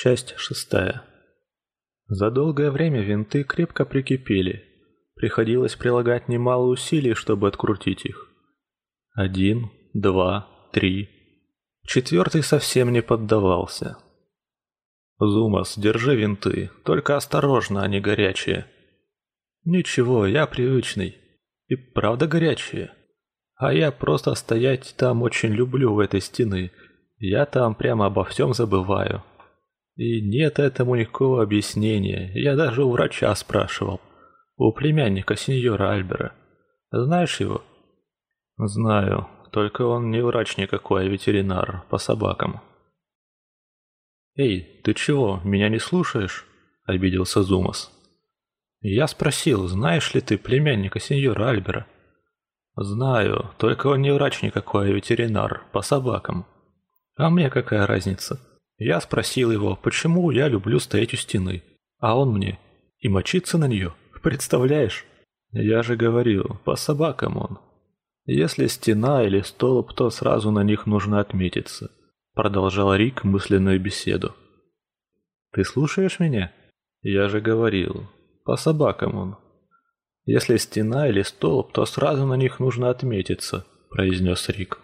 Часть шестая. За долгое время винты крепко прикипели. Приходилось прилагать немало усилий, чтобы открутить их. Один, два, три. Четвертый совсем не поддавался. «Зумас, держи винты, только осторожно, они горячие». «Ничего, я привычный. И правда горячие. А я просто стоять там очень люблю в этой стены. Я там прямо обо всем забываю». И нет этому никакого объяснения. Я даже у врача спрашивал. У племянника сеньора Альбера. Знаешь его? Знаю. Только он не врач никакой, а ветеринар по собакам. Эй, ты чего, меня не слушаешь? Обиделся Зумас. Я спросил, знаешь ли ты племянника сеньора Альбера? Знаю, только он не врач никакой, а ветеринар по собакам. А мне какая разница? Я спросил его, почему я люблю стоять у стены, а он мне и мочиться на нее. Представляешь? Я же говорил, по собакам он. Если стена или столб, то сразу на них нужно отметиться. Продолжал Рик мысленную беседу. Ты слушаешь меня? Я же говорил, по собакам он. Если стена или столб, то сразу на них нужно отметиться, произнес Рик.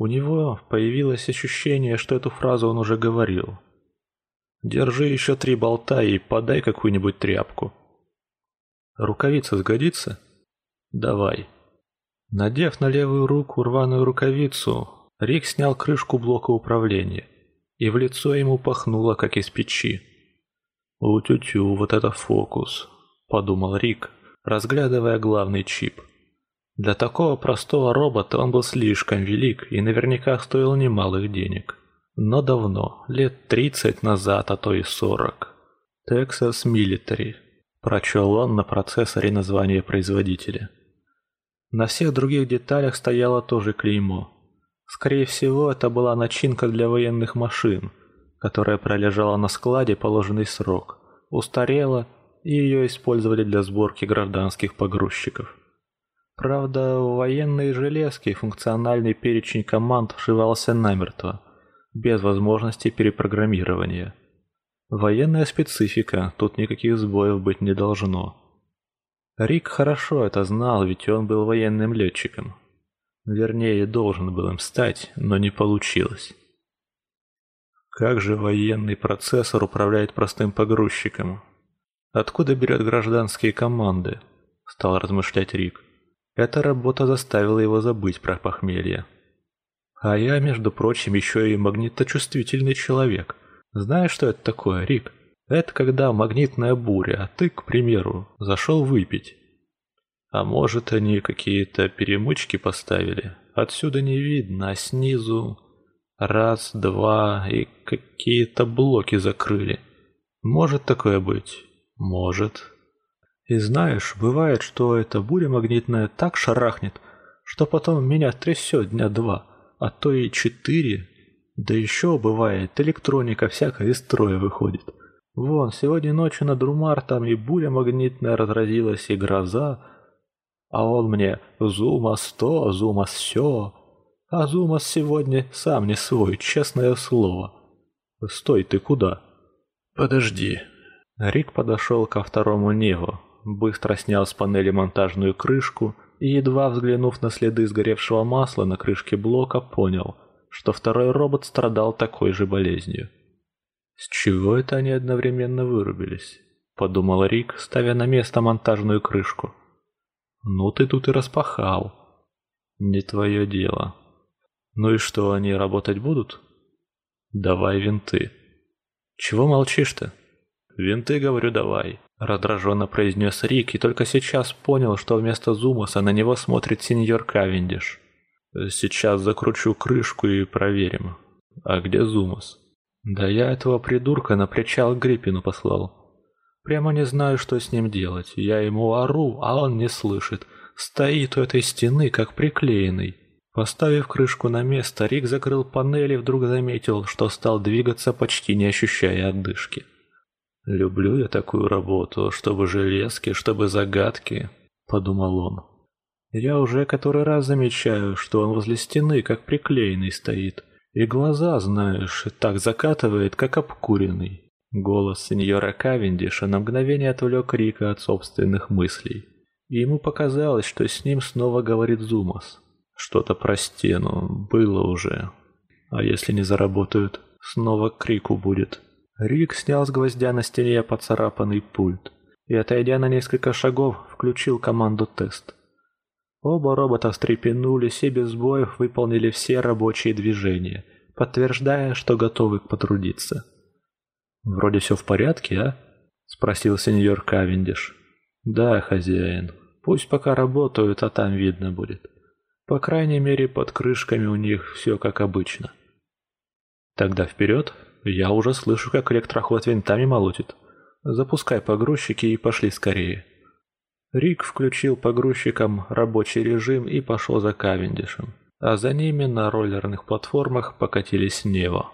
У него появилось ощущение, что эту фразу он уже говорил. «Держи еще три болта и подай какую-нибудь тряпку». «Рукавица сгодится?» «Давай». Надев на левую руку рваную рукавицу, Рик снял крышку блока управления, и в лицо ему пахнуло, как из печи. «У-тю-тю, вот это фокус», — подумал Рик, разглядывая главный чип. Для такого простого робота он был слишком велик и наверняка стоил немалых денег. Но давно, лет 30 назад, а то и 40. Texas Military. Прочел он на процессоре название производителя. На всех других деталях стояло тоже клеймо. Скорее всего, это была начинка для военных машин, которая пролежала на складе положенный срок, устарела, и ее использовали для сборки гражданских погрузчиков. Правда, в военные железки функциональный перечень команд вшивался намертво, без возможности перепрограммирования. Военная специфика, тут никаких сбоев быть не должно. Рик хорошо это знал, ведь он был военным летчиком. Вернее, должен был им стать, но не получилось. Как же военный процессор управляет простым погрузчиком? Откуда берет гражданские команды? Стал размышлять Рик. Эта работа заставила его забыть про похмелье. А я, между прочим, еще и магниточувствительный человек. Знаешь, что это такое, Рик? Это когда магнитная буря, а ты, к примеру, зашел выпить. А может, они какие-то перемычки поставили? Отсюда не видно, а снизу... Раз, два, и какие-то блоки закрыли. Может такое быть? Может. И знаешь, бывает, что эта буря магнитная так шарахнет, что потом меня трясет дня два, а то и четыре. Да еще бывает, электроника всякая из строя выходит. Вон, сегодня ночью над Румар там и буря магнитная разразилась, и гроза. А он мне «Зумас то, Зумас все». А Зумас сегодня сам не свой, честное слово. Стой, ты куда? Подожди. Рик подошел ко второму Неву, быстро снял с панели монтажную крышку и, едва взглянув на следы сгоревшего масла на крышке блока, понял, что второй робот страдал такой же болезнью. «С чего это они одновременно вырубились?» – подумал Рик, ставя на место монтажную крышку. «Ну ты тут и распахал». «Не твое дело». «Ну и что, они работать будут?» «Давай винты». «Чего молчишь-то?» «Винты, говорю, давай». Раздраженно произнес Рик и только сейчас понял, что вместо Зумаса на него смотрит сеньор Кавендиш. «Сейчас закручу крышку и проверим. А где Зумас?» «Да я этого придурка на причал Гриппину послал. Прямо не знаю, что с ним делать. Я ему ору, а он не слышит. Стоит у этой стены, как приклеенный». Поставив крышку на место, Рик закрыл панель и вдруг заметил, что стал двигаться, почти не ощущая отдышки. «Люблю я такую работу, чтобы железки, чтобы загадки», — подумал он. «Я уже который раз замечаю, что он возле стены, как приклеенный стоит, и глаза, знаешь, так закатывает, как обкуренный. Голос сеньора Кавендиша на мгновение отвлек Рика от собственных мыслей. И ему показалось, что с ним снова говорит Зумас. Что-то про стену. Было уже. А если не заработают, снова крику будет. Рик снял с гвоздя на стене поцарапанный пульт и, отойдя на несколько шагов, включил команду «Тест». Оба робота встрепенулись и без боев выполнили все рабочие движения, подтверждая, что готовы потрудиться. «Вроде все в порядке, а?» — спросил сеньор Кавендиш. «Да, хозяин. Пусть пока работают, а там видно будет. По крайней мере, под крышками у них все как обычно». «Тогда вперед. Я уже слышу, как электроход винтами молотит. Запускай погрузчики и пошли скорее». Рик включил погрузчиком рабочий режим и пошел за Кавендишем, а за ними на роллерных платформах покатились Нево.